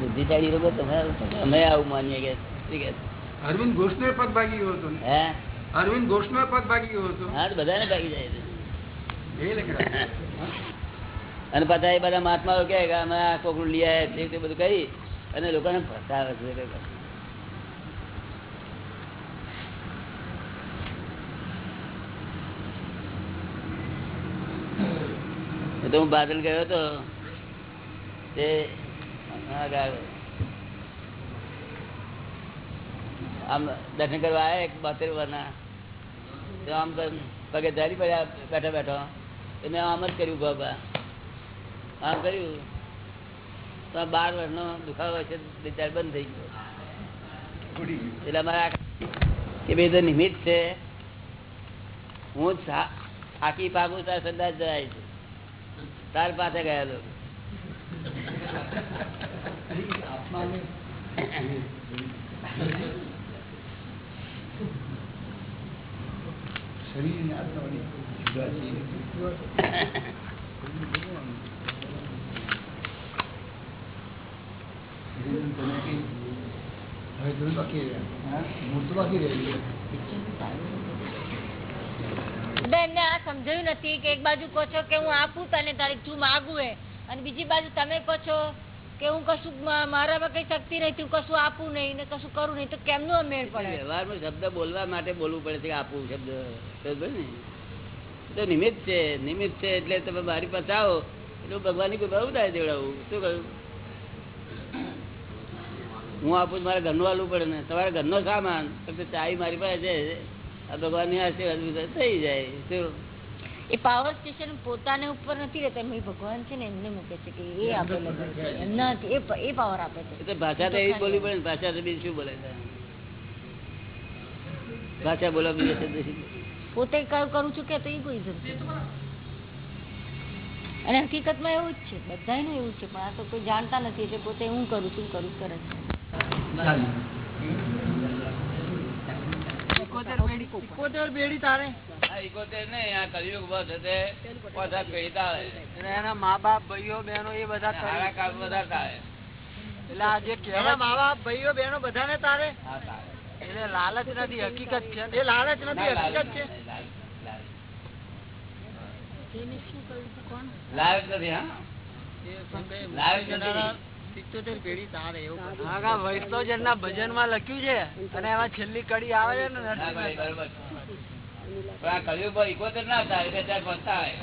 બુદ્ધિશાળી લોકો તમે અમે આવું માનીએ કે શું કે? અરવિંદ ઘોષ ને પદ ભાગી ગયો હતો હે? અરવિંદ ઘોષ નો પદ ભાગી ગયો હતો. હા બધાને ભાગી જાય છે. એ અને પાછા એ બધા મહાત્મા કહે કે અમે આ કોકડું લઈ આવ્યા છે તે બધું કહી અને લોકોને ફસાવે છે એ તો હું બાદલ ગયો હતો, તે આમ દર્શન કરવા આવ્યા એક બોતેર વરના. તો આમ પગે ધારી પડ્યા, બેઠા બેઠો. તો મેં આમ જ કર્યું બાબા આમ કર્યું. તો બાર વર્ષનો દુખાવો છે, બે ચાર બંધ થઈ ગયો. એટલે અમારા કે ભાઈ તો નિમિત્ત છે. હું આખી પાકું ત્યાં સંદાસ જાય છે તાર પાસે ગયેલો. હવે જોયું બાકી રહ્યા હા બાકી રહી બધા આ સમજાયું નથી કે એક બાજુ કહો છો કે હું આપું તને તારી તું માગું એ. અને બીજી બાજુ તમે કહો છો કે હું કશું મારામાં કઈ શક્તિ નહીં હું કશું આપું નહીં ને કશું કરું નહીં તો કેમનો મેળ પડે? વ્યવહારમાં શબ્દ બોલવા માટે બોલવું પડે છે આપવું શબ્દ. ને? નિમિત્ત છે નિમિત્ત છે એટલે તમે મારી પાસે આવો એટલે હું ભગવાનની કૃપા થાય દેવડાવું. શું કહ્યું? હું આપું મારા મારે ઘરનું આલવું પડે ને. તમારા ઘરનો સામાન ફક્ત ચાવી મારી પાસે છે. આ ભગવાનની આશીર્વાદ થઈ જાય શું? એ પાવર સ્ટેશન પોતાને ઉપર નથી રહેતા એમ ભગવાન છે ને એમને મૂકે છે કે એ આપે એ પાવર આપે છે. ભાષા તો એવી બોલવી પડે ભાષા તો બીજું શું બોલે ભાષા બોલવા બીજો પોતે કયું કરું છું કે તો ઇગોઇઝમ છે અને હકીકતમાં એવું જ છે બધાયનું એવું છે પણ આ તો કોઈ જાણતા નથી એટલે પોતે હું કરું છું કરું છું. કરે છે તારે? એકોતેર ને આ કલિયુગ બસ હશે, પચાસ પેઢી તાળે. એના મા બાપ ભાઈઓ બહેનો એ બધા બધા તારે એટલે આ જે કહેવાય મા બાપ ભાઈઓ બહેનો બધાને તારે? એટલે લાલચ નથી હકીકત છે. એ લાલચ નથી હકીકત છે? નથી, હા? લાલચ નથી. સિત્તોતેર પેઢી તારે એવું વૈષ્ણવજન ના ભજનમાં લખ્યું છે અને એમાં છેલ્લી કડી આવે છે ને કલિયુગમાં એકોતેર ના થાય, બે ચાર પાંચ થાય.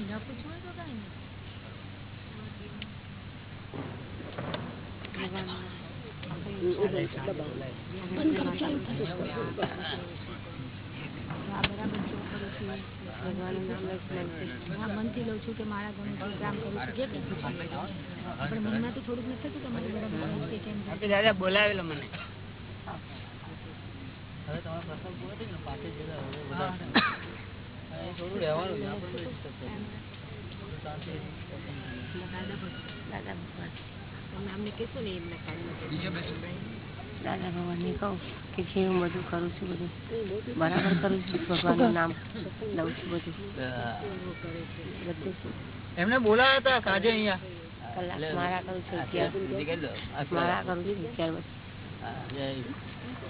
ન પૂછવું તો કાંઈ નહીં. આ બરાબર હું છું. ભગવાનનું હા, મનથી લઉં છું કે મારા ગમતું કામ કરું છું. જે પણ થોડુંક નથી થતું કે. દાદા બોલાવેલો મને. દાદા ભગવાન. તમે અમને કહેશો ને એમના કાનમાં દાદા ભગવાનને કહું કે જે હું બધું કરું છું બધું બરાબર કરું છું ભગવાનનું નામ લઉં છું બધું. બધું એમને બોલાવ્યા હતા કાજે અહીંયા? કલાક મારા કરું છું અગિયાર મારા કરું છું અગિયાર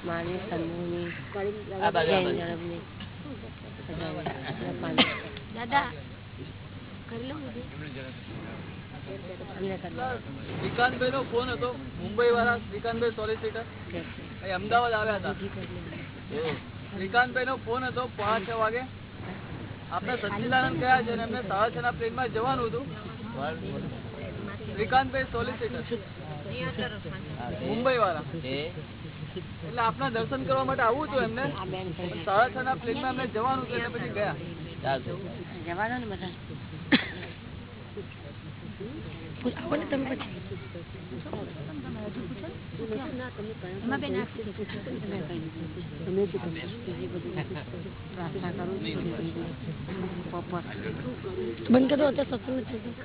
મારી સંધુની જૈન દાદા કરી લઉં શ્રીકાંતભાઈ નો ફોન હતો. મુંબઈ વાળા શ્રીકાંતભાઈ સોલિસિટર અમદાવાદ આવ્યા હતા. શ્રીકાંતભાઈ નો ફોન હતો પાંચ વાગે. આપણે સચ્ચિદાનંદ ગયા છે એમને સાડા છ ના પ્લેનમાં જવાનું હતું. શ્રીકાંતભાઈ સોલિસિટર મુંબઈ વાળા એટલે આપના દર્શન કરવા માટે આવવું હતું એમને. સાડા છ ના પ્લેનમાં એમને જવાનું હતું, એટલે પછી ગયા. જવાનું ને બધા. આવો ને તમે પછી છું બંધ કરી અત્યારે સત્સંગ નથી થતો.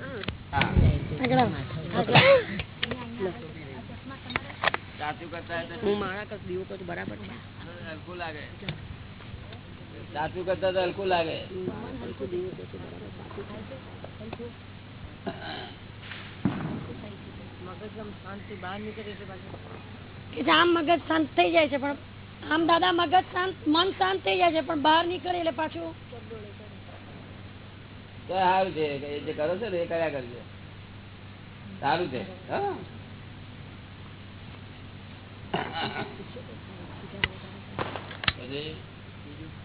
હા. આગળ આવો. સાચું કરતા તો હું મારા કર દીવો કરું બરાબર છે હલકું લાગે સાચું કરતા તો હલકું લાગે હલકું દીવો કરું બરાબર સાચું છે. મગજમાં શાંતિ બહાર નીકળે એટલે પાછું કે આમ મગજ શાંત થઈ જાય છે પણ આમ દાદા મગજ શાંત મન શાંત થઈ જાય છે પણ બહાર નીકળે એટલે પાછું સારું છે એ જે કરો છો ને એ કર્યા કરજો. સારું છે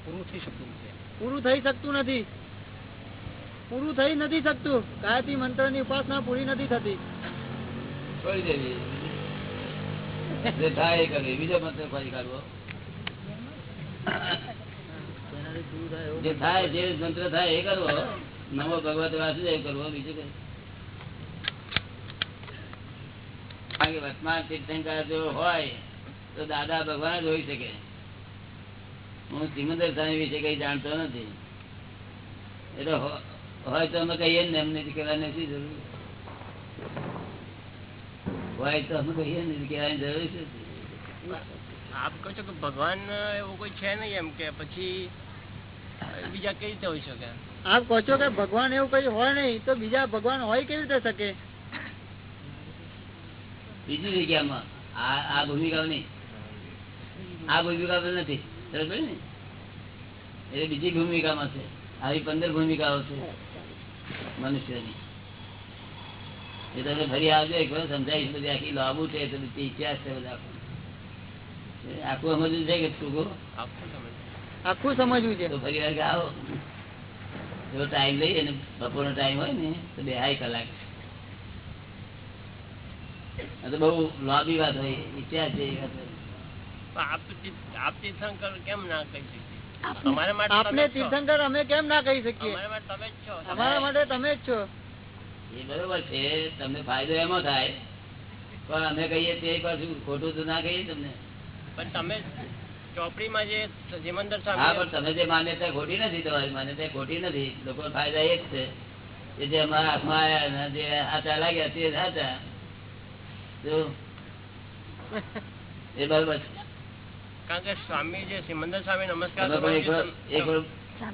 પૂરું થઈ શકતું નથી. પૂરું થઈ શકતું નથી. પૂરું થઈ નથી શકતું. ગાયત્રી મંત્રની ઉપાસના પૂરી નથી થતી. છોડી દેવી. થાય કરવી. બીજો મંત્ર ફરી કાઢવો. જે થાય, જે મંત્ર થાય એ કરવો. નવો ભગવત વાસુદેવ કરવો, બીજું કઈ. વર્તમાન તીર્થંકર જો હોય, તો દાદા ભગવાન જ હોઈ શકે. હું સિમંદર સ્વામી વિશે કઈ જાણતો નથી. એટલે હોય તો અમે કહીએ ને, એમને કહેવાની નથી જરૂર? હોય તો અમે કહીએ ને કહેવાની જરૂર છે. આપ કહો છો કે ભગવાન એવું કોઈ છે નહીં એમ કે પછી બીજા કઈ રીતે હોય શકે? આપ કહો છો કે ભગવાન એવું કઈ હોય નહીં તો બીજા ભગવાન હોય કેવી રીતે શકે? બીજી જગ્યામાં આ આ ભૂમિકાઓ નહીં. આ ભૂમિકા તો નથી બરાબર ને? એ બીજી ભૂમિકામાં છે. આવી પંદર ભૂમિકાઓ છે મનુષ્યની. એ તમે ફરી આવજો એક વાર સમજાવીશ બધી આખી લાંબુ છે તો બધી ઇતિહાસ છે બધા. આખું સમજવું છે કે ટૂંકું આખું સમજવું છે. તો ફરી વાર આવો. એવો ટાઈમ લઈ અને બપોરનો ટાઈમ હોય ને તો બે હાઈ કલાક. તો બહુ લાંબી વાત હોય ઇતિહાસ જેવી વાત આપ તીર્થંકર કેમ ના કહી શકીએ? આપને- માટે આપને તમે જ છો. તીર્થંકર અમે કેમ ના કહી શકીએ? અમારા માટે તમે જ છો. અમારા માટે તમે જ છો. એ બરોબર છે તમને ફાયદો એમાં થાય. પણ અમે કહીએ તે પાછું ખોટું તો ના કહીએ તમને. પણ તમે ચોપડીમાં જે સિમંદર હા પણ તમે જે માન્યતા ખોટી નથી તમારી માન્યતા ખોટી નથી. લોકો ફાયદા એ જ છે. કે જે અમારા હાથમાં આવ્યા જે હાથા લાગ્યા તે સાચા જો. એ બરોબર કારણ કે સ્વામી જે સિમંદર સ્વામી નમસ્કાર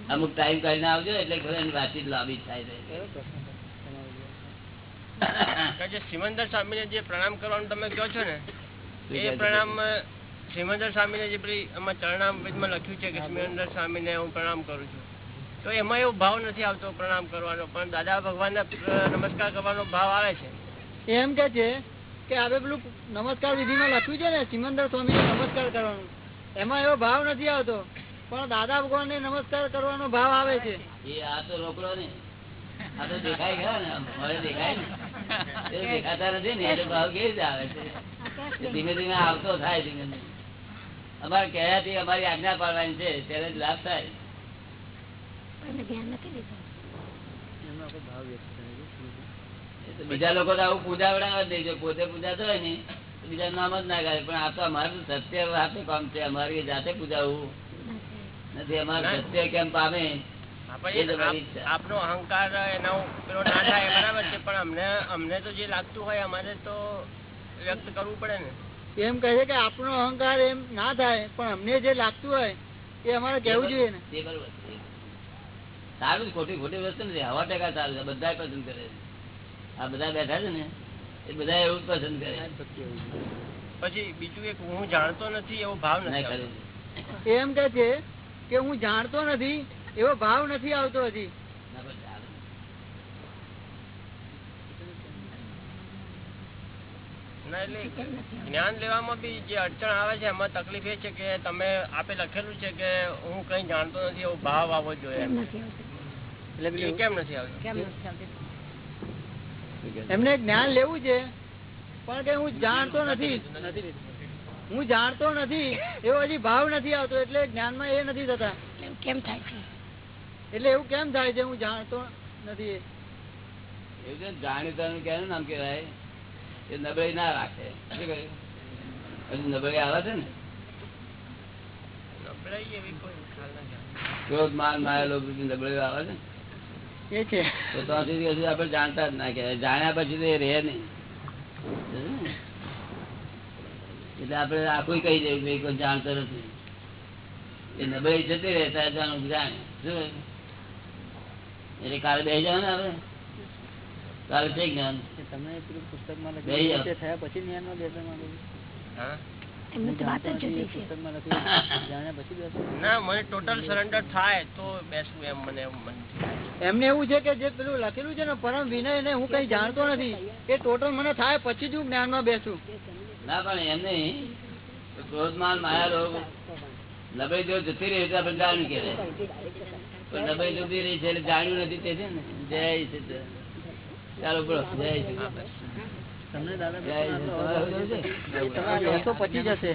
અમુક ટાઈમ કાઢીને આવજો એટલે વાતચીત લાંબી થાય છે. જે સિમંદર સ્વામીને જે પ્રણામ કરવાનું તમે કહો છો ને એ પ્રણામ સિમંદર સ્વામીને જે પેલી આમાં ચરણામૃતમાં લખ્યું છે કે સિમંદર સ્વામીને હું પ્રણામ કરું છું. તો એમાં એવો ભાવ નથી આવતો પ્રણામ કરવાનો પણ દાદા ભગવાનને નમસ્કાર કરવાનો ભાવ આવે છે. એમ કે છે કે હવે પેલું નમસ્કાર વિધિમાં લખ્યું છે ને સિમંદર સ્વામી નમસ્કાર કરવાનું. એમાં એવો ભાવ નથી આવતો પણ દાદા ભગવાન નમસ્કાર કરવાનો ભાવ આવે છે. એ આ તો રોકડો ને આ તો દેખાય ખરા ને મળે દેખાય ને. દેખાતા નથી ને એટલે ભાવ કેવી રીતે આવે છે? ધીમે ધીમે આવતો થાય ધીમે ધીમે. અમારે કહેવાથી અમારી આજ્ઞા પાડવાની છે ત્યારે જ લાભ થાય. બીજા લોકો તો આવું પૂજા વડાવવા જ નહીં જો પોતે પૂજા થાય ને બીજા નામ જ ના કરે પણ આ તો અમારું સત્ય હાથે કામ છે અમારી જાતે પૂજાવું. નથી અમારું સત્ય કેમ પામે? આપનો અહંકાર એનો પેલો ના થાય બરાબર છે પણ અમને અમને તો જે લાગતું હોય અમારે તો વ્યક્ત કરવું પડે ને. એમ કહે છે કે આપણો અહંકાર એમ ના થાય પણ અમને જે લાગતું હોય એ અમારે કહેવું જોઈએ ને. તે બરોબર છે. સારું જ ખોટી ખોટી વસ્તુ નથી હવા ટકા સારું છે બધા પસંદ કરે છે. આ બધા બેઠા છે ને એ બધા એવું પસંદ કરે પછી બીજું એક હું જાણતો નથી એવો ભાવ ના નથી કરે એમ કે છે કે હું જાણતો નથી એવો ભાવ નથી આવતો હજી. જ્ઞાન લેવામાં બી જે અડચણ આવે છે એમાં તકલીફ એ છે કે તમે આપે લખેલું છે કે હું કઈ જાણતો નથી એવો ભાવ આવવો જોઈએ. કેમ નથી કેમ નથી આવતો? કેમ નથી આવતી? એમને જ્ઞાન લેવું છે પણ કે હું જાણતો નથી. હું જાણતો નથી એવો હજી ભાવ નથી આવતો એટલે જ્ઞાનમાં એ નથી થતા. કેમ થાય? છે એટલે એવું કેમ થાય છે? હું જાણતો નથી. એવું છે ને, જાણીતાનું ક્યાંનું નામ કેવાય એ નબળી ના રાખે. કહ્યું આવે છે ને. ક્રોધ માન માયા લોભ આવે છે ને? એ છે. તો ત્યાં સુધી આપણે જાણતા જ ના કહેવાય. જાણ્યા પછી તો એ રહે નહીં. એટલે આપણે આખું કહી દેવું કોઈ જાણતો નથી. એ નબળી જતી રહેતા જાણે. શું એટલે કાલે બે જાવ ને હવે. કાલે થઈ જ્ઞાન તમે પેલું યાર. તે થયા પછી બેસવા માંગો એમની તો વાત જ જુદી છે. પુસ્તકમાં લખ્યું જાણ્યા પછી બેસો. ના મને ટોટલ સરેન્ડર થાય તો બેસવું એમ મને એવું છે કે જે પેલું લખેલું છે ને પરમ વિનય ને હું કઈ જાણતો નથી. એ ટોટલ મને થાય પછી જ હું જ્ઞાનમાં બેસું. ના પણ એમ નહીં ક્રોધમાન માયા રોગ નબળી જો જતી રહી તો નબળી જતી રહી છે એટલે જાણ્યું નથી તે છે ને. જય છે ચાલો બોલો જય છે તમને દાદા લેશો પછી જશે.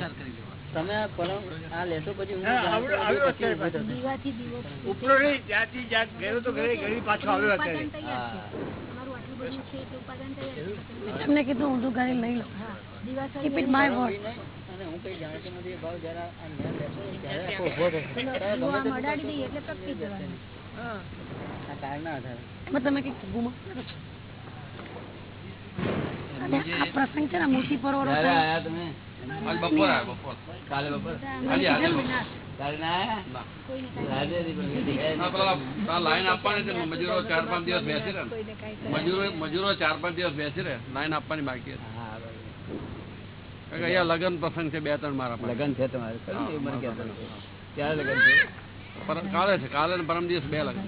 તમે આ પછી ઉપરો ગયો તો ગયો ગયો પાછો આવ્યો અત્યારે. તમને કીધું હું તો ઘરે લઈ it my word. અને હું કઈ જાણતો નથી એ ભાવ જરા કાળના આધારે. તમે કઈ આ પ્રસંગ છે ને મૂર્તિ પર આયા તમે? બપોર બપોર. કાલે બપોર. લાઈન આપવાની મજૂરો ચાર પાંચ દિવસ બેસી રહે. મજૂરો મજૂરો ચાર પાંચ દિવસ બેસી રહે. લાઈન આપવાની બાકી હતી હા, બરાબર. કારણ કે અહીંયા લગ્ન પ્રસંગ છે બે ત્રણ મારા લગ્ન છે તમારે? એ મને કહેતા ક્યારે લગ્ન છે? કાલે છે કાલે પરમ દિવસ બે લગ્ન.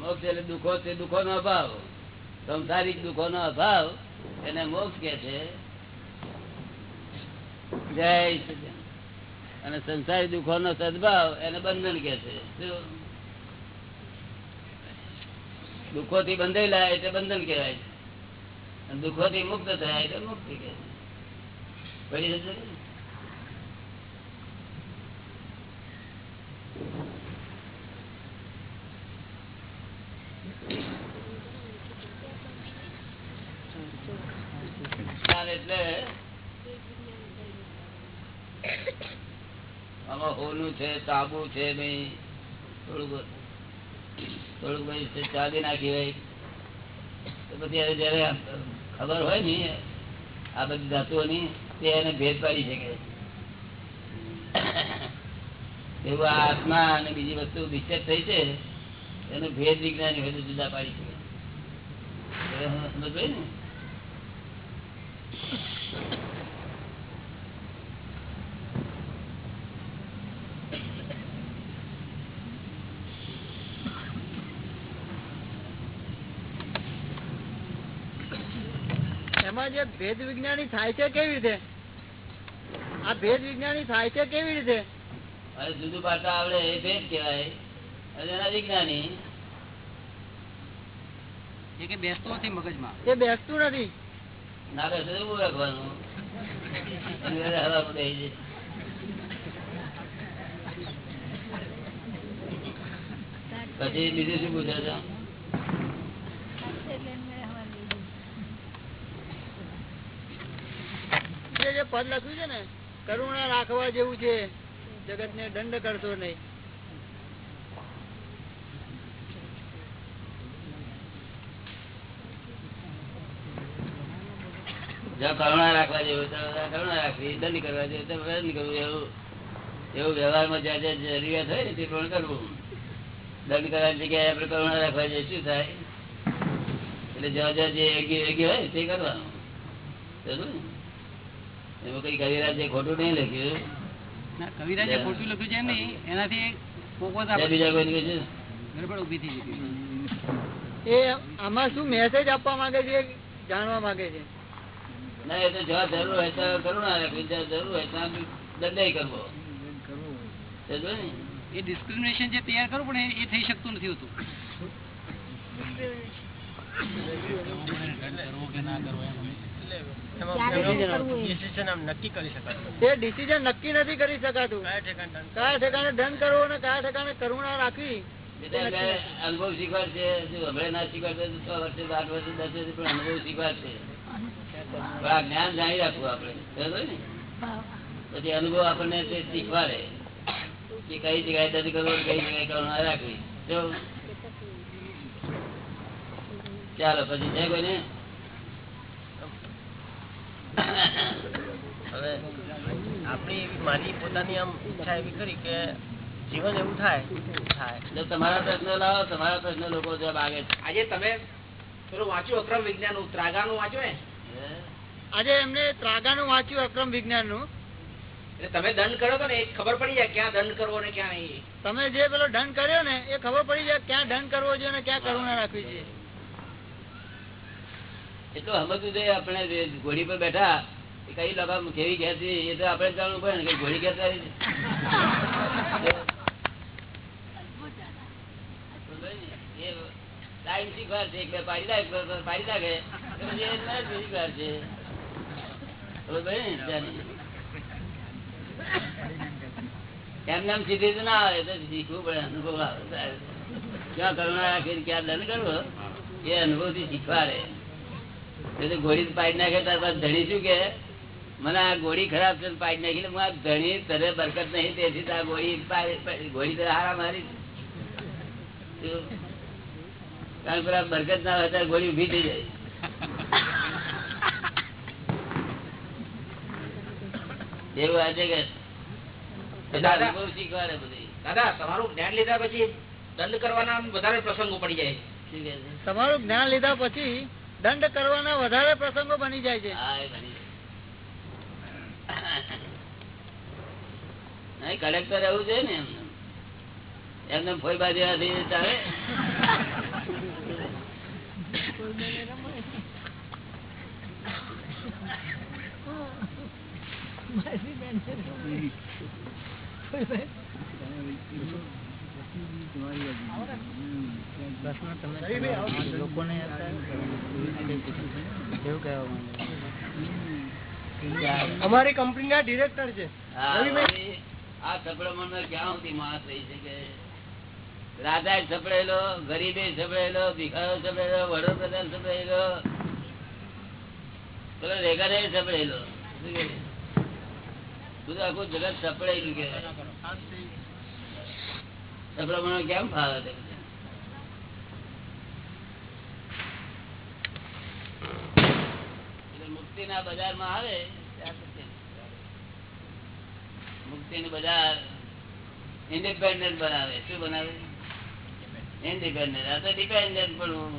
મોક્ષ એટલે દુઃખો નો અભાવ. સંસારિક દુઃખો નો અભાવ એને મોક્ષ કે છે. જય અને સંસારી દુઃખો નો સદભાવ એને બંધન કે છે. દુઃખો થી બંધાયેલા એટલે બંધન કહેવાય છે. દુઃખો થી મુક્ત થયા એટલે મુક્તિ કે પડી જશે હોનું છે, તાંબુ છે ભાઈ થોડુંક થોડુંક ભાઈ ચાલી નાખી તો પછી જયારે ખબર હોય ને? આ બધી ધાતુઓની તે એને ભેદ પાડી શકે. એવું આત્મા અને બીજી વસ્તુ નિશ્ચિત થઈ છે, એનો ભેદ વિજ્ઞાન હોય તો જુદા પાડી શકે. સમજ ને? ભેદ વિજ્ઞાની થાય છે કેવી રીતે? આ ભેદ વિજ્ઞાની થાય છે કેવી રીતે? જુદું પાડતા આવડે એ ભેદ કહેવાય. અને એના વિજ્ઞાની એ બેસતું નથી મગજમાં. બેસે તો ઉભું રાખવાનું. અને વહેલા હવા જાય. પછી બીજું શું પૂછે છે? જે જે પદ લખ્યું છે ને, કરુણા રાખવા જેવું છે જગત ને દંડ કરશો નહીં. કરુણા રાખવા જેવું કરુણા દંડ કરવા જેવું જ્યાં જ્યાં જરૂરિયાત હોય ને, તે પણ કરવું? દંડ કરવાની જગ્યાએ આપણે કરુણા રાખવા જઈએ શું થાય? એટલે જ્યાં જ્યાં જે હોય તે કરવાનું. સમજ્યું કઈ કવિરાજ ખોટું નહીં લખ્યું. કવિરાજે ખોટું લખ્યું છે નહીં. એનાથી બીજા કોઈ કહે ઊભી થઈ એ આમાં શું મેસેજ આપવા માંગે છે જાણવા માંગે છે? ના એ તો જ્યાં જરૂર હોય ત્યાં કરુણા રાખવી જરૂર હોય તો કરવો. એ ડિસ્ક્રિમિનેશન જે તૈયાર કરવું પણ એ થઈ શકતું નથી હોતું. ડિસિઝન આમ નક્કી કરી શકાય તે ડિસિઝન નક્કી નથી કરી શકાતું. કયા ઠેકાણે દંડ કયા ઠેકાણે દંડ કરવો અને કયા ઠેકાણે કરુણા રાખવી એટલે એટલે અનુભવ શીખવાડશે હમણાં ના શીખવાડશે છ વર્ષે આઠ વર્ષે દસ વર્ષે પણ અનુભવ શીખવાડશે. જ્ઞાન જાણી રાખવું આપડે પછી અનુભવ આપણને તે શીખવાડે. કે કઈ જગ્યાએ દર્દ કરવો કઈ જગ્યાએ કરુણા રાખવી. ચાલો પછી છે કોઈને? હવે આપણી એવી મારી પોતાની આમ ઈચ્છા એવી કરી કે જીવન એવું થાય. થાય. જો તમારા પ્રશ્ન લાવો તમારા પ્રશ્ન લોકો જવાબ આગે આજે તમે પેલું વાંચ્યું અક્રમ વિજ્ઞાનનું ત્રાગાનું વાંચ્યું ને આજે એમને ત્રાગા નું વાંચ્યું અક્રમ વિજ્ઞાનનું તમે દંડ કર્યો તો ને એ ખબર પડી જાય ક્યાં દંડ કરવો ને ક્યાં નહીં. તમે જે પેલો દંડ કર્યો ને એ ખબર પડી જાય ક્યાં દંડ કરવો જોઈએ ને ક્યાં કરુણા રાખવી જોઈએ. એટલું સમજવું જોઈએ, આપણે ઘોડી પર બેઠા કઈ લોકો કેવી ખેંચી એ તો આપણે જાણવું પડે ને કે ઘોડી. એમને એમ તો ના આવે શીખવું પડે, અનુભવ આવે. કરુણા રાખીને ક્યાં દંડ કરવો? એ અનુભવથી શીખવાડે. એ ગોળી પાડી નાખે ત્યાર બાદ ધણી શું કે? મને આ ગોળી ખરાબ છે પાડી નાખી હું આ ધણી તને બરકત નહીં તેથી આ ગોળી ગોળી તો હારા મારી કારણ કે આ બરકત ના હોય ત્યારે ગોળી ઊભી થઈ જાય. એવું આજે કે શીખવાડે બધી. દાદા તમારું જ્ઞાન લીધા પછી દંડ કરવાના વધારે પ્રસંગો પડી જાય? તમારું જ્ઞાન લીધા પછી દંડ કરવાના વધારે પ્રસંગો બની જાય છે. નહીં, કડક તો રહેવું જોઈએ ને એમને. એમને ફોઈબા જેવાથી ચાલે અમારી કંપની ના ડિરેક્ટર છે. આ સપડામણમાં ક્યાં સુધી માણસ રહી શકે? રાજા સપડેલો ગરીબે સપડેલો ભિખારો સપડેલો વડોપ્રધાન સપડેલો પેલો રેગાને કહે? બધું આખું જગત સપડાયેલું કે? સપડામણ કેમ ફાવે મુક્તિ ના નું ઇન્ડિપેન્ડન્ટ બનાવે. શું બનાવે? ઇન્ડિપેન્ડન્ટ આ તો ડિપેન્ડન્ટ પણ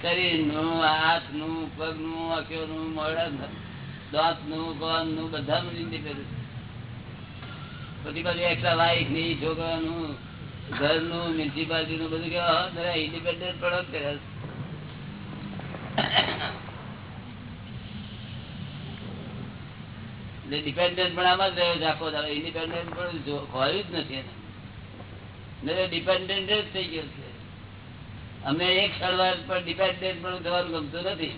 શરીરનું હાથનું પગનું આંખો નું મોડા દાંતનું કાનનું બધા ઇન્ડિપેન્ડન્ટ પછી બાજુ એક્સ્ટ્રા લાઈફની, છોકરાનું, ઘરનું મ્યુનિસિપાલિટી નું બધું કેવા ઇન્ડિપેન્ડન્ટ પ્રોડક્ટ કરે એટલે ડિપેન્ડન્ટ પણ આમાં જ રહ્યો છે આખો દાડો. ઇન્ડિપેન્ડન્ટ પણ ખોયું જ નથી એને. ડિપેન્ડન્ટ જ થઈ ગયો છે. અમે એક સળવાર પર ડિપેન્ડન્ટ પણ થવાનું ગમતું નથી.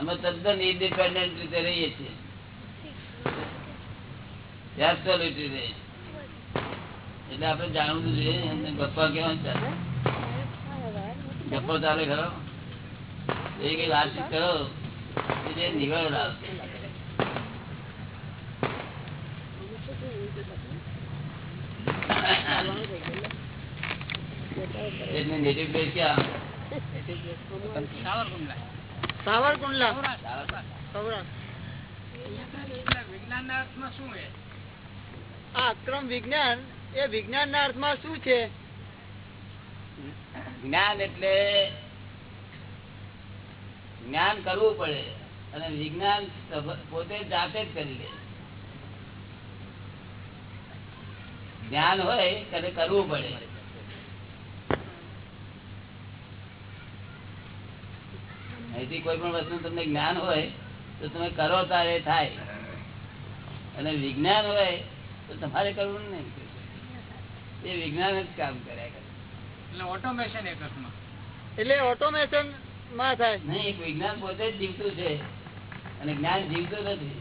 અમે તદ્દન ઇન્ડિપેન્ડન્ટ રીતે રહીએ છીએ. એટલે આપણે જાણવું જોઈએ ગપ્પા કેવા ચાલે ગપ્પો ચાલે ખરો? એ કઈ વાતચીત કરો કે નિવાળ આવશે એટલે ક્યાં? સાવરકુંડલા. સાવરકુંડલા. સૌરાષ્ટ્ર. સૌરાષ્ટ્ર અર્થમાં શું છે? આ વિજ્ઞાન એ વિજ્ઞાન ના અર્થમાં શું છે? જ્ઞાન એટલે જ્ઞાન કરવું પડે અને વિજ્ઞાન પોતે જાતે જ કરી લે. જ્ઞાન હોય ત્યારે કરવું પડે. અહીંથી કોઈ પણ વસ્તુ તમને જ્ઞાન હોય તો તમે કરો તારે થાય. અને વિજ્ઞાન હોય તો તમારે કરવું નહીં એ વિજ્ઞાન જ કામ કર્યા કરે એટલે ઓટોમેશન એક એટલે ઓટોમેશનમાં થાય. નહીં એક વિજ્ઞાન પોતે જ જીવતું છે. અને જ્ઞાન જીવતું નથી.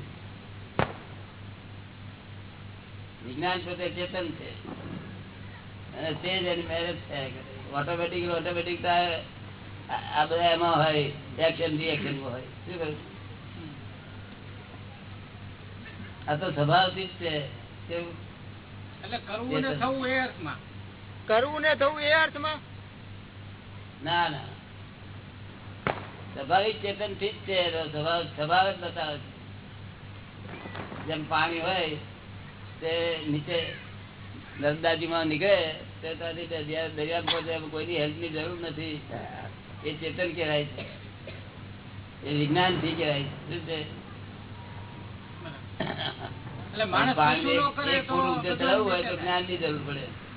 વિજ્ઞાન પોતે ચેતન છે. અને તે જ એની મેરેજ થયા કરે ઓટોમેટિક ઓટોમેટિક આ બધા એમાં હોય. એક્શન રિએક્શન હોય. શું કહ્યું? આ તો સ્વભાવથી જ છે? એટલે કરવું ને થવું એ અર્થમાં. કરવું ને થવું એ અર્થમાં? ના ના. સ્વાભાવિક ચેતનથી જ છે સ્વભાવ સ્વભાવ જ બતાવે છે. જેમ પાણી હોય તે નીચે નર્મદાજીમાં નીકળે તે ત્યાંથી દરિયા દરિયા પહોંચે કોઈની હેલ્પની જરૂર નથી. એ ચેતન કહેવાય છે. એ વિજ્ઞાનથી કહેવાય છે. શું છે?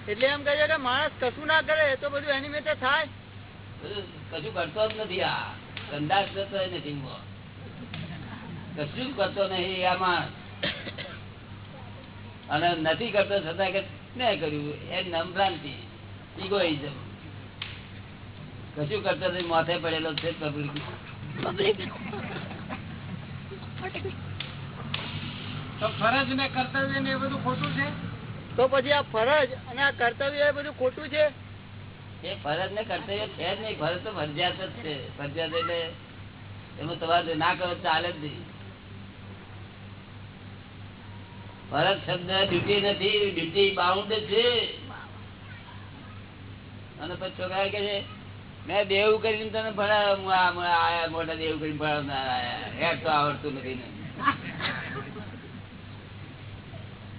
એટલે એમ કહે છે કે માણસ કશું ના કરે તો બધું એનિમેટેડ થાય. કશું કરતો જ નથી આ. સંદાસ થતો નથી કશું કરતો નહીં આ માણસ. અને નથી કરતો છતાં કે ન કર્યું? એ નમ્રાંતિ ઇગોઇઝમ કશું કરતો નથી માથે પડેલો છે પબ્લિક તો ફરજ ને કર્તવ્ય ને એ બધું ખોટું છે? તો પછી આ ફરજ અને આ કર્તવ્ય એ બધું ખોટું છે? એ ફરજ ને કર્તવ્ય છે જ નહીં ફરજ તો ફરજિયાત જ છે. ફરજિયાત એટલે એમાં તમારે ના કરો ચાલે જ નહીં. ફરજ શબ્દ ડ્યુટી નથી ડ્યુટી બાઉન્ડ છે. અને પછી છોકરા કે છે મેં દેવું કરીને તને ભણાવ્યો મોટા દેવું કરીને ભણાવનાર આયા. હેડ તો આવડતું નથી ને.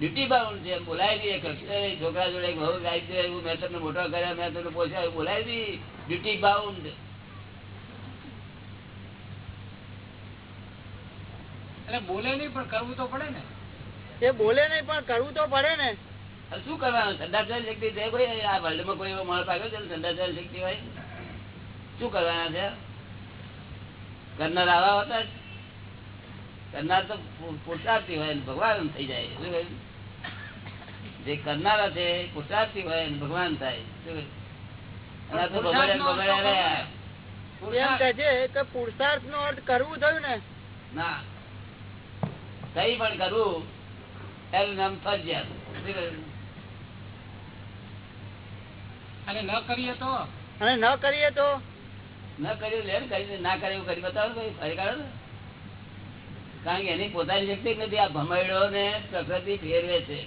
ડ્યુટી બાઉન્ડ છે. બોલાય નહીં એક છોકરા જોડે બહુ ગાય છે. એવું મેં તમને મોટા કર્યા મેં તમને એવું બોલાય નહીં ડ્યુટી બાઉન્ડ બોલે નહીં પણ કરવું તો પડે ને. એ બોલે નહીં પણ કરવું તો પડે ને. શું કરવાનું? સંદાચાર શક્તિ છે કોઈ આ વર્લ્ડમાં કોઈ એવો માણસ આવ્યો છે ને સંદાચાર શક્તિ હોય? શું કરવાના છે? કરનાર આવા હોતા. કરનાર તો પુ- હોય ભગવાન થઈ જાય. શું કહ્યું? જે કરનારા છે પુરુષાર્થી હોય ભગવાન થાય. પુરુષાર્થ નો અર્થ કરવું થયું ને? ના. કઈ પણ કરવું એનું નામ ફરજિયાત. અને ન કરીએ તો? અને ન કરીએ તો? ન કર્યું લે ને કરી ના કરે એવું કરી બતાવો ફરી કાઢો ને કારણ કે એની પોતાની શક્તિ નથી. આ ભમેડો ને પ્રકૃતિ ફેરવે છે.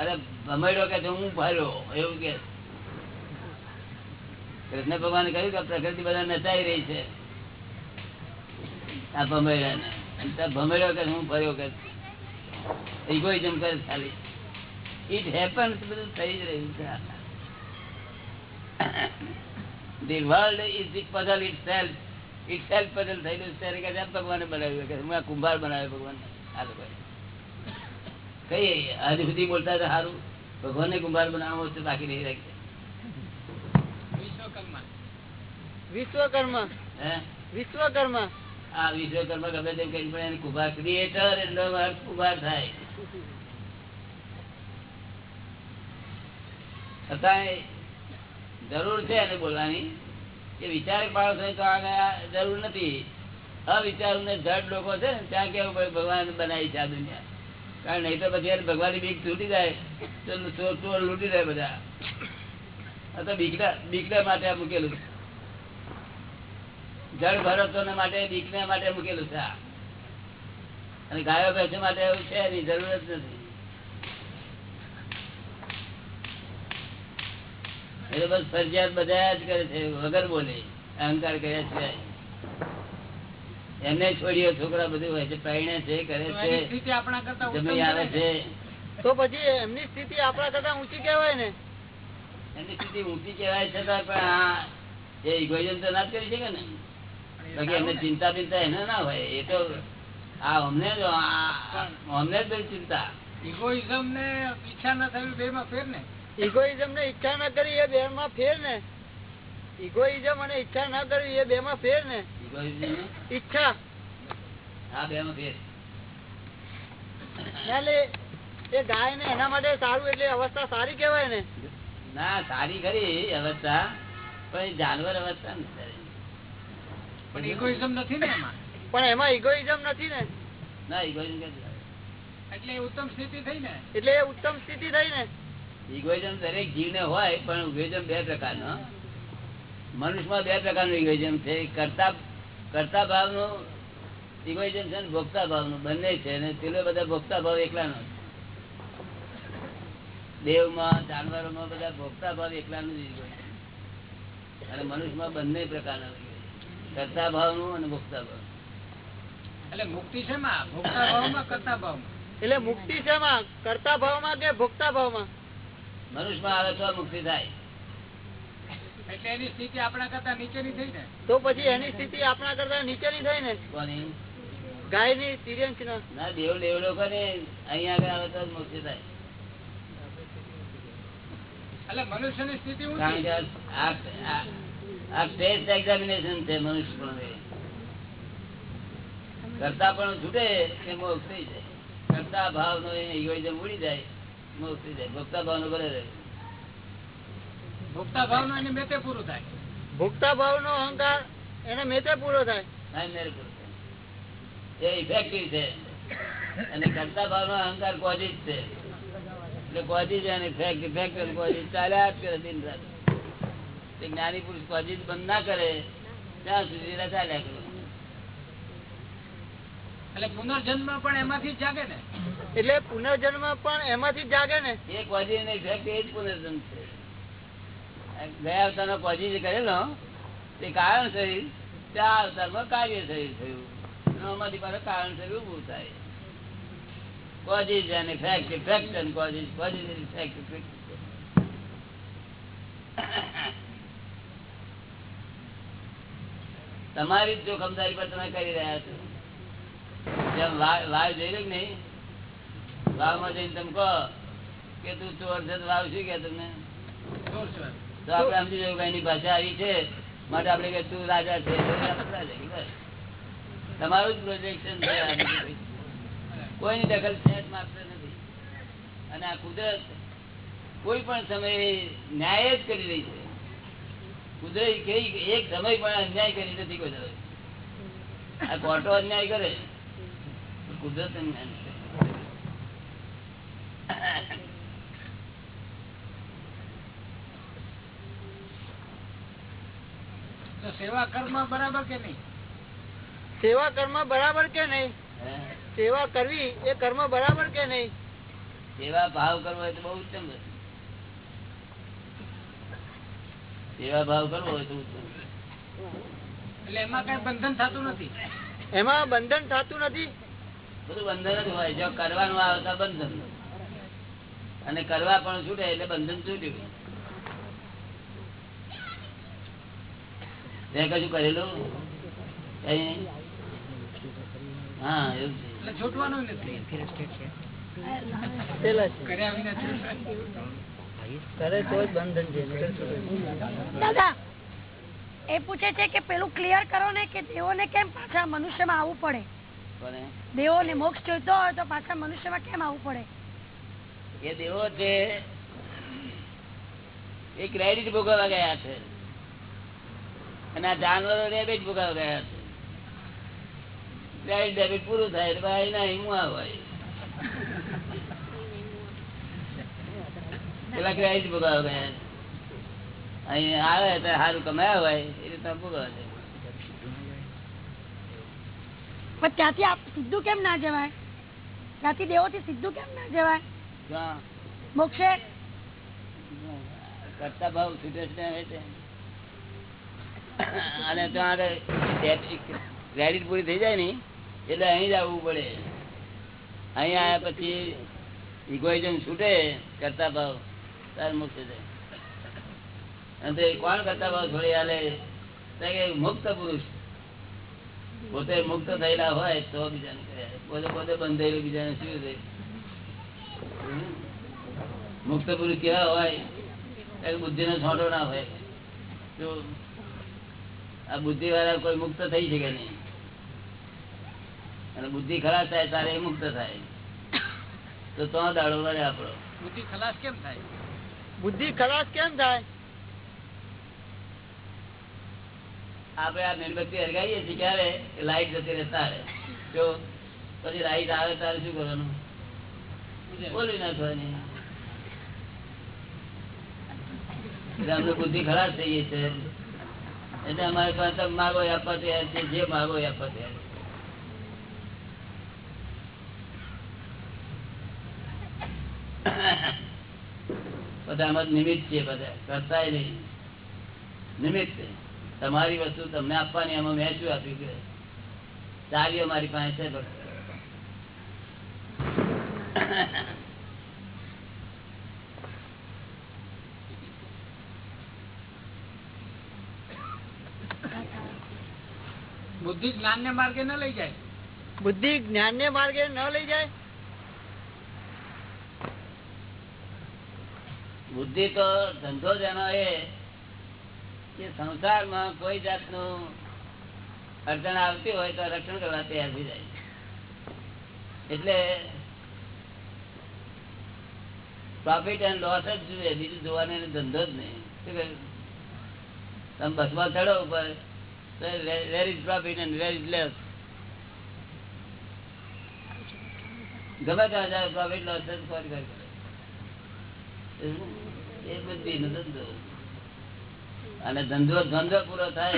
અરે ભમેડો કે હું ભર્યો એવું કે. કૃષ્ણ ભગવાને કહ્યું કે પ્રકૃતિ બધા નચાઈ રહી છે. આ ભમરડા ને ભમરડો કે હું ભર્યો કે ઇગોઇઝમ કરે ખાલી. ઇટ હેપન બધું થઈ જ રહ્યું છે The world is it puzzle itself puzzle થયેલું છે. ભગવાને બનાવ્યું કે હું આ કુંભાર બનાવ્યો ભગવાન આ લોકોએ. કઈ હજુ સુધી બોલતા સારું ભગવાનને કુંભાર બનાવવો છે બાકી નહીં રાખી. વિશ્વકર્મા. વિશ્વકર્મા? આ વિશ્વકર્મા ગમે તેમ કરી પણ એને કુંભાર ક્રિએટર એટલે કુંભાર થાય. છતાંય જરૂર છે એને બોલવાની. કે વિચારક માણસ હોય તો આને જરૂર નથી. અવિચાર ને જડ લોકો છે ને ત્યાં કેવું ભગવાન બનાવી છે આ દુનિયા. કારણ નહીં તો પછી ભગવાન બીક છૂટી જાય. તો ચોર લૂટી જાય બધા. બીકના માટે મૂકેલું જળ ભરતો માટે બીકને માટે મૂકેલું છે અને ગાયો ભેંસો માટે એવું છે એની જરૂર જ નથી. એ બસ ફરજિયાત બધા જ કરે છે, વગર બોલે, અહંકાર કર્યા છે. એમને છોડીઓ છોકરા બધું હોય છે પરણે છે કરે છે સ્થિતિ આપણા કરતા જમી આવે છે. તો પછી એમની સ્થિતિ આપણા કરતા ઊંચી કહેવાય ને. એમની સ્થિતિ ઊંચી કહેવાય છતાં પણ આ એ ઇગોઇઝમ તો ના કરી શકે ને. બાકી એમને ચિંતા બિંતા એને ના હોય એ તો આ અમને જ આ- અમને જ ચિંતા. ઇગોઇઝમ ને ઈચ્છા ના થવી બે માં ફેર ને. ઇગોઇઝમ ને ઈચ્છા ના કરી એ બે માં ફેર ને. ઇગોઇઝમ અને ઈચ્છા ના કરવી એ બે માં ફેર ને. ઈચ્છા. આ બે માં ફેર એ ગાય ને એના માટે સારું એટલે અવસ્થા સારી કહેવાય ને? ના સારી ખરી અવસ્થા પણ એ જાનવર અવસ્થા ને પણ ઇગોઇઝમ નથી ને એમાં? પણ એમાં ઇગોઇઝમ નથી ને? ના ઇગોઇઝમ એટલે ઉત્તમ સ્થિતિ થઈ ને? એટલે ઉત્તમ સ્થિતિ થઈ ને? ઇગોઇઝમ દરેક જીવને હોય પણ ઇગોઇઝમ બે પ્રકારનો મનુષ્યમાં બે પ્રકારનું ઇગોઇઝમ છે. કરતા કરતા ભાવનું ઇગોઇઝમ છે ભોગતા ભાવનું બંને છે અને પેલો બધા ભોગતા ભાવ એકલા નો દેવમાં જાનવરો માં બધા ભોગતા ભાવ એકલા નું અને અને મનુષ્યમાં બંને પ્રકારના. કરતા ભાવનું અને ભોગતા ભાવ. એટલે મુક્તિ છે ભોગતા ભાવ ભાવમાં કરતા ભાવમાં? એટલે મુક્તિ છે કરતા ભાવમાં કે ભોગતા ભાવમાં? મનુષ્યમાં આવે તો મુક્તિ થાય. એટલે એની સ્થિતિ આપણા કરતા નીચેની થઈ ને? તો પછી એની સ્થિતિ આપણા કરતા નીચેની થઈ ને? કોની? ગાયની સિરિયન્સ ના ના દેવ દેવ લોકો ને અહીંયા આગળ આવે તો જ થાય. એટલે મનુષ્યની સ્થિતિ આ- ટેસ્ટ એક્ઝામિનેશન છે મનુષ્ય પણ કરતા પણ છૂટે એ મોક્ષ થઈ જાય. કરતા ભાવ નો ઇગોઇઝમ ઉડી જાય મોક્ષ થઈ જાય. ભોગતા ભાવ નો ભલે રહે. ભોગતા ભાવ નો એને મેતે પૂરું થાય. ભોગતા ભાવ નો અહંકાર એને મેતે પૂરો થાય. પૂરો થાય. એ ઇફેક્ટિવ છે. અને કરતા ભાવ નો અહંકાર કોઝિજ છે. એટલે અને ઇફેક્ટ ઇફેક્ટ અને કોઝિજ ચાલ્યા જ કરે દિન રાત. તે જ્ઞાની પુરુષ કોઝિજ બંધ ના કરે ત્યાં સુધી ચાલ્યા કરે એટલે પુનર્જન્મ પણ એમાંથી જ જાગે ને? એટલે પુનર્જન્મ પણ એમાંથી જ જાગે ને? એ અને ઇફેક્ટ એ જ પુનર્જન્મ છે. ગયા અવતારનો કોઝિજ કરેલો, તે કારણ શરીર ત્યાં અવતારમાં કાર્ય શરીર થયું. અમારી પાસે કારણ શરીર ઉભું થાય. તમારી જ જોખમદારી પર તમે કરી રહ્યા છો. જેમ વાવ જઈ નહીં, વાવમાં જઈને તમે કહો કે તું ચોર છે વાવ શું કે તમને? ચોર ચોર. તો આપડે સમજી જવું કે એની ભાષા આવી છે, માટે આપડે કે તું રાજા છે. તમારું જ પ્રોજેક્શન છે કોઈની દખલ છે માત્ર નથી. અને આ કુદરત કોઈ પણ સમયે ન્યાય જ કરી રહી છે. કુદરત કઈ એક સમય પણ અન્યાય કરી નથી કોઈ આ કોર્ટો અન્યાય કરે. કુદરત અન્યાય નથી. તો સેવા કર્મ બરાબર કે નહીં? સેવા કર્મ બરાબર કે નહીં? સેવા કરવી એ કર્મ બરાબર કે નહીં? સેવા ભાવ કરવો હોય તો બહુ ઉત્તમ સેવા ભાવ કરવો એ તો ઉત્તમ એટલે એમાં કઈ બંધન થતું નથી? એમાં બંધન થતું નથી? બધું બંધન જ હોય. જો કરવાનું આવે તો બંધન. અને કરવા પણ છૂટે એટલે બંધન છૂટ્યું. તે કશું કરેલું? હા એવું છે છૂટવાનું નથી પેલા છે. કર્યા વિના છૂટે. કરે તો જ બંધન છે નહીંતર છૂટે નહીં. દાદા એ પૂછે છે કે પેલું ક્લિયર કરો ને કે દેવોને કેમ પાછા મનુષ્યમાં આવવું પડે દેવો દેવોને મોક્ષ જોઈતો હોય તો પાછા મનુષ્યમાં કેમ આવવું પડે એ દેવો છે એ ક્રેડિટ ભોગવવા ગયા છે અને આ જાનવરો ડેબિટ ભૂગા ગયા છે. ડેબિટ પૂરું થાય એટલે ભાઈ ના પેલા ક્રેડિટ ગયા અહીં આવે તો સારું કમાયા હોય એ રીતે ભોગવે છે. પણ ત્યાંથી આપ સીધું કેમ ના જવાય? ત્યાંથી દેવોથી સીધું કેમ ના જવાય? મોક્ષે? કરતા ભાવ છૂટે છે. અને ત્યાં ક્રેડિટ પૂરી થઈ જાય ને, એટલે અહીં જ આવવું પડે. અહીં આવ્યા પછી ઇગોઇઝમ છૂટે, કરતા ભાવ તાર મુક્ત થાય. અને કોણ કરતા ભાવ છોડી હાલે? મુક્ત પુરુષ. પોતે મુક્ત થયેલા હોય તો બીજાને પોતે પોતે બંધાયેલું બીજાને શું થાય? મુક્ત પુરુષ કેવા હોય? બુદ્ધિ નો છોટો ના હોય. આ બુદ્ધિ વાળા કોઈ મુક્ત થઈ શકે નહીં. અને બુદ્ધિ ખરાબ થાય તારે મુક્ત થાય. તો તો દાડો વળે આપણો. બુદ્ધિ ખલાસ કેમ થાય? બુદ્ધિ ખલાસ કેમ થાય? આપડે આ મીણબત્તી હરગાઈએ છીએ ક્યારે? લાઈટ જતી રહે તારે. જો પછી લાઈટ આવે તારે શું કરવાનું? બોલી નાખવાની થવાની. અમને બુદ્ધિ ખરાબ થઈ ગઈ છે એટલે અમારે પાસે માગો આપવા તૈયાર છે જે માગો આપવા તૈયાર. બધા આમાં નિમિત્ત છે બધા કરતા નહીં નિમિત્ત. તમારી વસ્તુ તમને આપવાની, એમાં મેં શું આપ્યું કે ચાવી અમારી પાસે છે ફક્ત. બુદ્ધિ જ્ઞાન ને માર્ગે ન લઈ જાય. બુદ્ધિ જ્ઞાન ને માર્ગે ન લઈ જાય? બુદ્ધિ તો ધંધો જ એનો એ કે સંસારમાં કોઈ જાતનું અડચણ આવતી હોય તો રક્ષણ કરવા તૈયાર થઈ જાય. એટલે પ્રોફિટ એન્ડ લોસ જ જોઈએ બીજું જોવાને ધંધો જ નહીં? તમે બસમાં ચડો ઉપર. નો ધંધો. અને ધંધો ધંધો પૂરો થાય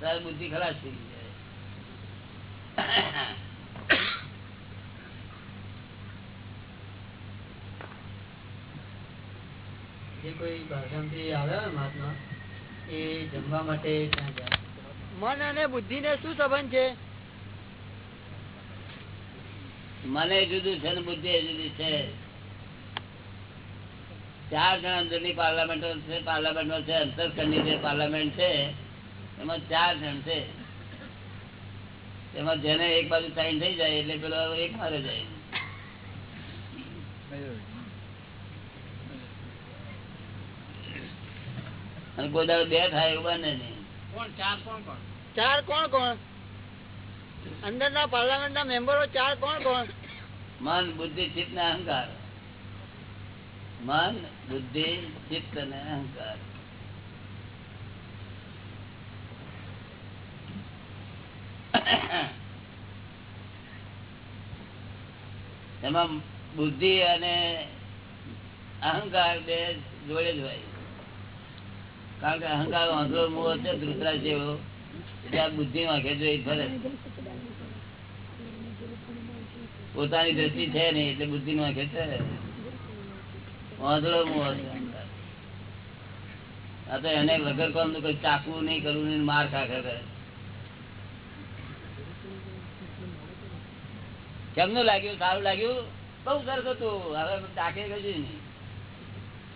ત્યારે બુદ્ધિ ખરાબ થઈ જાય. જે કોઈ આવ્યા હોય મહાત્મા? એ જમવા માટે મન અને બુદ્ધિ ને શું સંબંધ છે? મને જુદું છે ને બુદ્ધિ જુદી છે. ચાર જણા અંદરની પાર્લામેન્ટ છે પાર્લામેન્ટ છે અંતરખંડની જે પાર્લામેન્ટ છે એમાં ચાર જણ છે. એમાં જેને એક બાજુ સાઈન થઈ જાય એટલે પેલો એક મારે જાય. અને કોઈ દાડો બે થાય એવું બને નહીં. કોણ? ચાર કોણ કોણ? ચાર કોણ કોણ? અંદર ના પાર્લામેન્ટ ના મેમ્બરો ચાર કોણ કોણ? મન બુદ્ધિ ચિત્ત ને અહંકાર. મન બુદ્ધિ ચિત્ત ને અહંકાર. એમાં બુદ્ધિ અને અહંકાર બે જોડે જ હોય. કારણ કે અહંકાર વાંધો મોહ છે ધ્રુતરાજ જેવો એટલે આ બુદ્ધિ વાંખે જોઈ ફરે. પોતાની દ્રષ્ટિ છે નહીં એટલે બુદ્ધિ નો વાંખે છે. વાંધળો મોહ છે આ તો એને વગર કોમ તો કઈ ચાકવું નહીં કરવું નહીં, માર ખાખે કરે. કેમનું લાગ્યું? સારું લાગ્યું? બઉ સરસ હતું. હવે ટાકે કશું નહીં.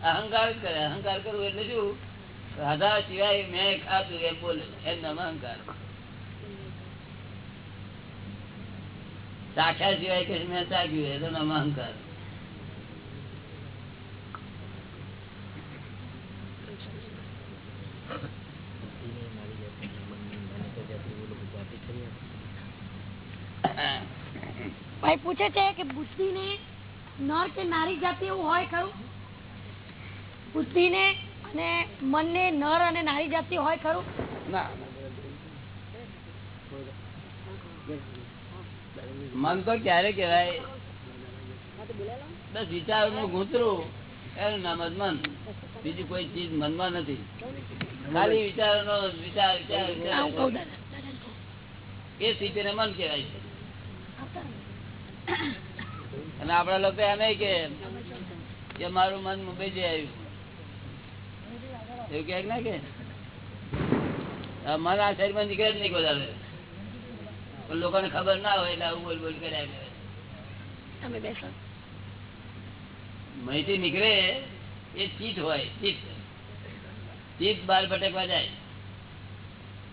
અહંકાર કરે. અહંકાર કરવું એટલે શું? રાધા સિવાય મેં ખાધું એમ બોલે એમ અહંકાર. ચાખ્યા સિવાય કે મેં ચાખ્યું એ તો અહંકાર. પૂછે છે કે બુદ્ધિ ને નર કે નારી જાતિ એવું હોય ખરું? બુદ્ધિ ને ને નર અને નારી જાતિ હોય ખરું? ના. મન તો ક્યારે કેવાય બસ વિચારનું ગૂંતરું એનું નામ જ મન. બીજી કોઈ ચીજ મનમાં નથી. ખાલી વિચારો નો વિચાર. વિચાર એ સ્થિતિને મન કેવાય છે. અને આપડા લોકો એમ કે મારું મન મુંબઈ જઈ આવ્યું. એવું કે ના કે આ શરીરમાં નીકળે જ નહીં વધારે પણ લોકોને ખબર ના હોય એટલે આવું બોલ બોલ કર્યા માહિતી નીકળે એ ચિત્ત હોય ચિત્ત ચિત્ત બાર ભટકવા જાય.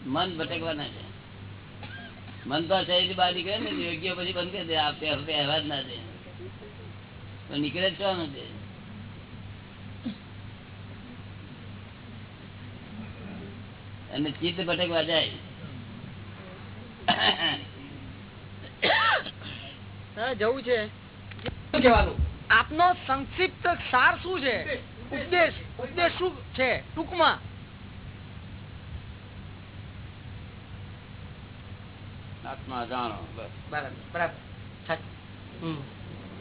મન ભટકવા ના જાય. મન તો શરીર બહાર નીકળે ને યોગ્ય પછી બંધ કરી દે. આ પહે- પહેરવા જ ના દે. તો નીકળે જ શું છે અને ચિત્ત ભટકવા જાય. હા, જવું છે. આપનો સંક્ષિપ્ત સાર શું છે? ઉપદેશ. ઉપદેશ શું છે? ટૂંકમાં. આત્મા જાણો બસ. બરાબર બરાબર. હમ.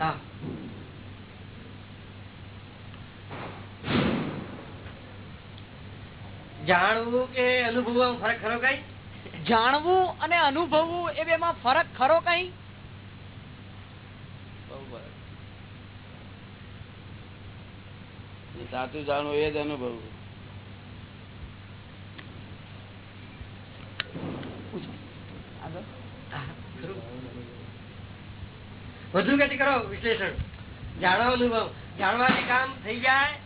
હા. જાણવું કે અનુભવવામાં ફરક ખરો કઈ? જાણવું અને અનુભવવું એ બેમાં ફરક ખરો કઈ? બહુ બરાબર. જે સાચું જાણવું એ જ અનુભવવું. વધુ કદી કરો વિશ્લેષણ. જાણવા અનુભવ. જાણવાથી કામ થઈ જાય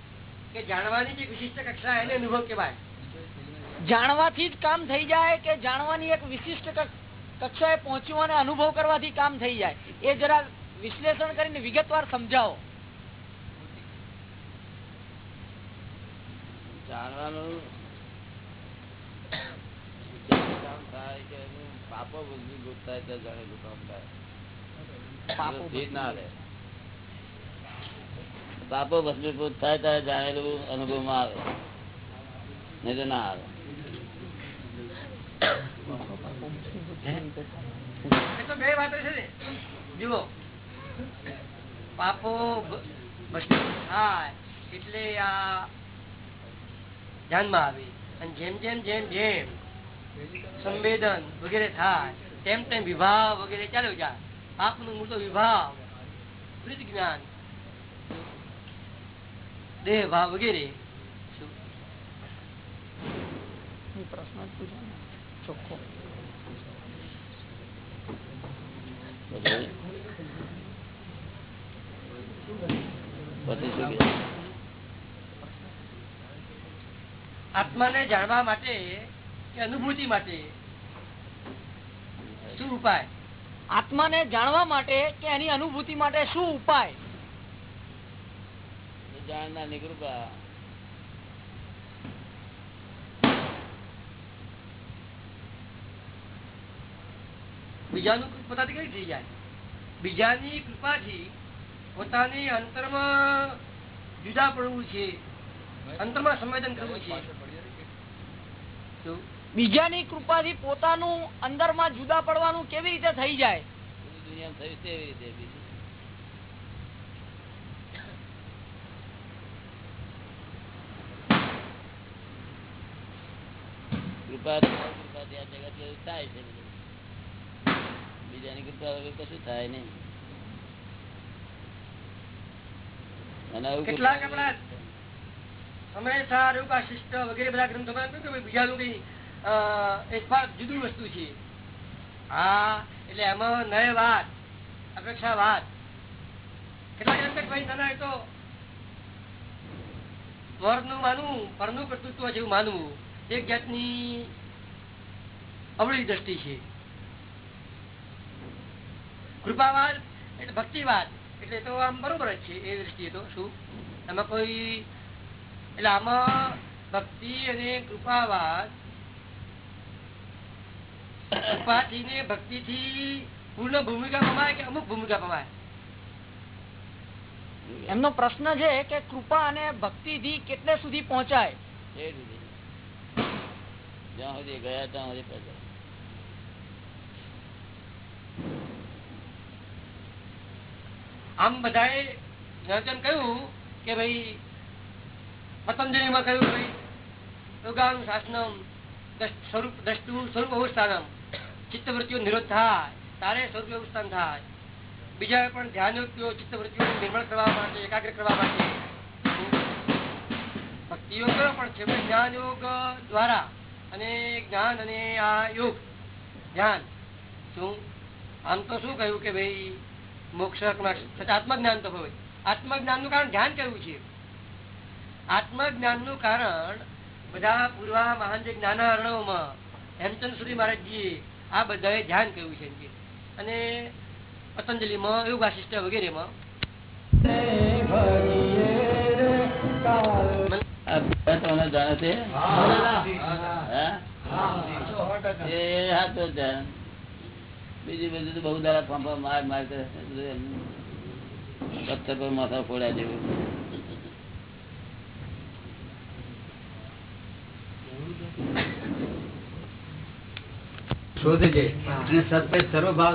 કે જાણવાની જે વિશિષ્ટ કક્ષા એને અનુભવ કેવાય જાણવાથી જ કામ થઈ જાય કે જાણવાની એક વિશિષ્ટ કક્ષ- કક્ષાએ પહોંચવું અને અનુભવ કરવાથી કામ થઈ જાય. એ જરા વિશ્લેષણ કરીને વિગતવાર સમજાવો. જાણવાનું કામ થાય કે પાપો ભસ્મીભૂત થાય. ત્યારે જાણેલું કામ થાય ના રહે પાપો ભસ્મીભૂત થાય ત્યારે જાણેલું અનુભવમાં આવે. નહીં તો ના આવે. એ તો બે વાતો છે ને. જુઓ. પાપો બ- ભસ્મીભૂત થાય એટલે આ ધ્યાનમાં આવી. અને જેમ જેમ જેમ જેમ સંવેદન વગેરે થાય, તેમ તેમ વિભાવ વગેરે ચાલ્યો જાય. પાપનું મૂળ તો વિભાવ વૃત જ્ઞાન, દેહ, ભાવ વગેરે. પ્રશ્ન ચોખ્ખો આત્માને જાણવા માટે કે અનુભૂતિ માટે? શું ઉપાય? આત્માને જાણવા માટે કે એની અનુભૂતિ માટે શું ઉપાય? જાણના ની બીજાનું પોતાથી કઈ થઈ જાય? બીજાની કૃપાથી પોતાની અંતરમાં જુદા પડવું છે. અંતરમાં સંવેદન કરવું છે? બીજાની કૃપાથી પોતાનું અંદરમાં જુદા પડવાનું કેવી રીતે થઈ જાય? કૃપા કૃપાથી જગત થાય છે. બીજાની કૃપા વગર કશું થાય નહીં. નય વાત અપેક્ષા વાત કેટલાક એમ કે તો સ્વર્ગનું માનવું પરનું કર્તૃત્વ જેવું માનવું, એક જાતની અવળી દ્રષ્ટિ છે. કૃપાવાદ એટલે ભક્તિવાદ એટલે તો આમ બરોબર જ છે એ દ્રષ્ટિએ તો શું? એમાં કોઈ એટલે આમાં ભક્તિ અને કૃપાવાદ કૃપાથી ને ભક્તિ થી પૂર્ણ ભૂમિકા ભમાય કે અમુક ભૂમિકા ભમાય? એમનો પ્રશ્ન છે કે કૃપા અને ભક્તિ થી કેટલે સુધી પહોંચાય? એ રીતે. જ્યાં સુધી ગયા ત્યાં સુધી પહોંચ્યા. આમ બધાએ જેમ કહ્યું કે ભાઈ, પતંજલિમાં કહ્યું ભાઈ, યોગાનું શાસનમ સ્વરૂપ, દ્રષ્ટુ સ્વરૂપ અવસ્થાનમ, ચિત્તવૃત્તિઓ નિરોધ થાય, તારે સ્વરૂપ અવસ્થાન થાય. બીજા પણ ધ્યાન યોગ્યો ચિત્તવૃત્તિઓ નિર્મળ કરવા માટે, એકાગ્ર કરવા માટે. ભક્તિ યોગ પણ છે જ્ઞાન યોગ દ્વારા અને જ્ઞાન અને આ યોગ, ધ્યાન. શું? આમ તો શું કહ્યું કે ભાઈ મોક્ષ આત્મજ્ઞાન તો હોય. આત્મજ્ઞાનનું કારણ ધ્યાન કરવું છે? આત્મજ્ઞાનનું કારણ બધા પૂર્વા મહાન જે જ્ઞાનારણોમાં હેમચંદ સુધી મહારાજજીએ આ બધાએ ધ્યાન કર્યું છે. અને પતંજલિમાં યોગ વાસિષ્ઠ વગેરેમાં. આ જાણે છે? બીજું બધું તો બહુ દાડા પંપા માર માર કરે પથ્થર પર માથા ફોડ્યા જેવું. શોધે છે. અને સત્ય સર્વભાવ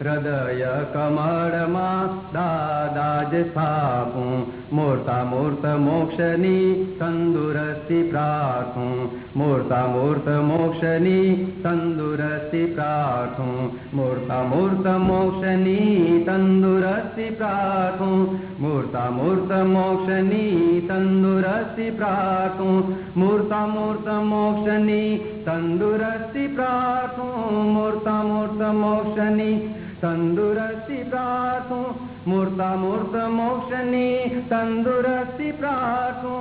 हृदय कमर् दादाज स्थापु मूर्ता मूर्त मोक्षनि तन्दुरस्ति प्रार्थु मूर्ता मूर्त मोक्षनि तन्दुरस्ति प्रार्थु मूर्ता मूर्त मोक्षनि तन्दुरस्ति प्रार्थु मूर्ता मूर्त मोक्षनि तन्दुरस्ति प्रार्थु मूर्ता मूर्त मोक्षनि तन्दुरस्ति प्रार्थु मूर्ता मूर्त मोक्षनि तन्दुरस्ति प्रासु मूर्ता तन्दुरस्ति मोक्षनी तन्ुरसि प्रासु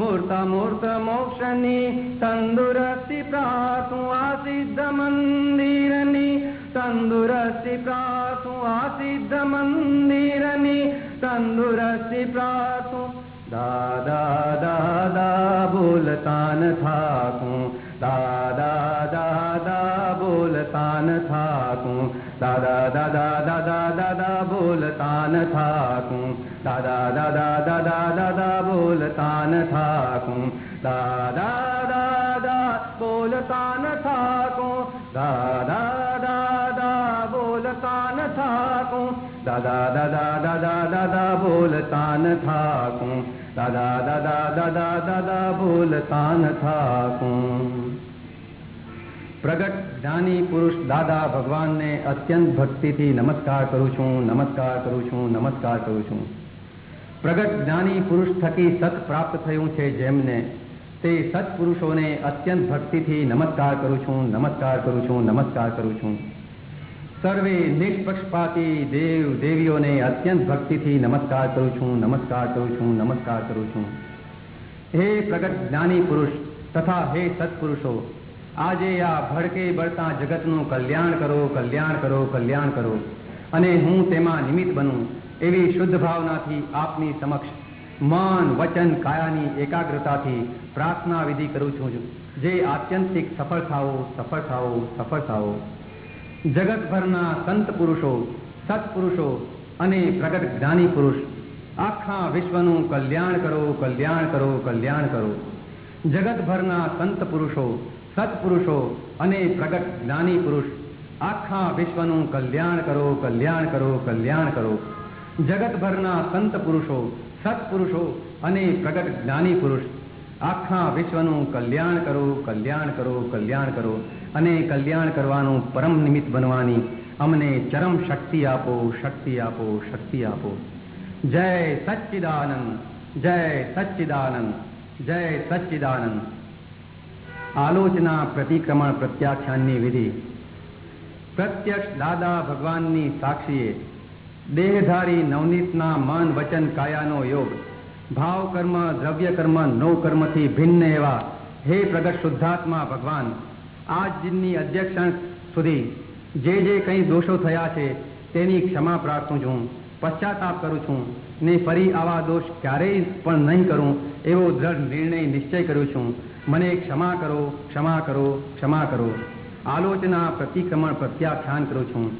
मूर्त मूर्त मोक्षनी तन्दुरसि प्रासु आसीध मन्दिरनि तन्दिरसि प्रासु आसीध मन्दिरनि तन्ुरसि प्रासु दादा दादा बोलतान थातु दादा दादा बोलतान थातु દાદા દાદા દાદા દાદા બોલતા ન થાકું. દાદા દાદા દાદા દાદા બોલતાન થાકું. દાદા દાદા બોલતા ન થાકું. દાદા દાદા દાદા બોલતાન થાકું. દાદા દાદા દાદા દાદા બોલતાન થાકું. દાદા દાદા દાદા દાદા બોલતાન થાકું. પ્રગટ જ્ઞાની પુરુષ દાદા ભગવાનને અત્યંત ભક્તિથી નમસ્કાર કરું છું, નમસ્કાર કરું છું, નમસ્કાર કરું છું. પ્રગટ જ્ઞાની પુરુષ થકી સત પ્રાપ્ત થયું છે જેમને, તે સત્પુરુષોને અત્યંત ભક્તિથી નમસ્કાર કરું છું, નમસ્કાર કરું છું, નમસ્કાર કરું છું. સર્વે નિષ્પક્ષપાતી દેવ દેવીઓને અત્યંત ભક્તિથી નમસ્કાર કરું છું, નમસ્કાર કરું છું, નમસ્કાર કરું છું. હે પ્રગટ જ્ઞાની પુરુષ તથા હે સત્પુરુષો આજે આ ભડકે બળતા જગતનું કલ્યાણ કરો કલ્યાણ કરો કલ્યાણ કરો. અને હું તેમાં નિમિત્ત બનું એવી શુદ્ધ ભાવનાથી આપની સમક્ષ મન, વચન, કાયાની એકાગ્રતાથી પ્રાર્થના વિધિ કરું છું જે. આત્યંતિક સફળ થાઓ સફળ થાઓ સફળ થાઓ જગતભરના સંત પુરુષો, સત્પુરુષો અને પ્રગટ જ્ઞાની પુરુષ, આખા વિશ્વનું કલ્યાણ કરો કલ્યાણ કરો કલ્યાણ કરો. જગતભરના સંત પુરુષો સત્પુરુષો અને પ્રગટ જ્ઞાની પુરુષ, આખા વિશ્વનું કલ્યાણ કરો કલ્યાણ કરો કલ્યાણ કરો. જગતભરના સંત પુરુષો, સત્પુરુષો અને પ્રગટ જ્ઞાની પુરુષ, આખા વિશ્વનું કલ્યાણ કરો કલ્યાણ કરો કલ્યાણ કરો અને કલ્યાણ કરવાનું પરમ નિમિત્ત બનવાની અમને ચરમ શક્તિ આપો શક્તિ આપો શક્તિ આપો. જય સચ્ચિદાનંદ જય સચ્ચિદાનંદ જય સચ્ચિદાનંદ. આલોચના પ્રતિક્રમણ પ્રત્યાખ્યાનની વિધિ. પ્રત્યક્ષ દાદા ભગવાનની સાક્ષીએ દેહધારી નવનીતના મન વચન કાયાનો યોગ ભાવ કર્મ દ્રવ્ય કર્મ નવ કર્મથી ભિન્ન એવા હે પ્રગટ શુદ્ધાત્મા ભગવાન આજની અધ્યક્ષ સુધી જે જે કંઈ દોષો થયા છે તેની ક્ષમા પ્રાર્થું છું, પશ્ચાતાપ કરું છું ને ફરી આવા દોષ ક્યારેય પણ નહીં કરું એવો દ્રઢ નિર્ણય નિશ્ચય કરું છું. મને ક્ષમા કરો ક્ષમા કરો ક્ષમા કરો. આલોચના, પ્રતિક્રમણ, પ્રત્યાખ્યાન કરું છું.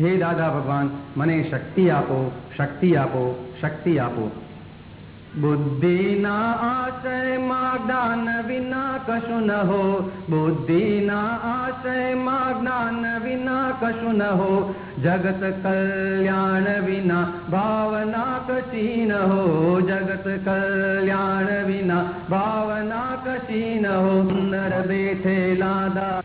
હે દાદા ભગવાન, મને શક્તિ આપો શક્તિ આપો શક્તિ આપો. બુદ્ધિના આશયમાં જ્ઞાન વિના કશું ન હો. બુદ્ધિના આશયમાં જ્ઞાન વિના કશું ન હો. જગત કલ્યાણ વિના ભાવના કશી ન હો. જગત કલ્યાણ વિના ભાવના કશી ન હો. નર બેઠેલા દા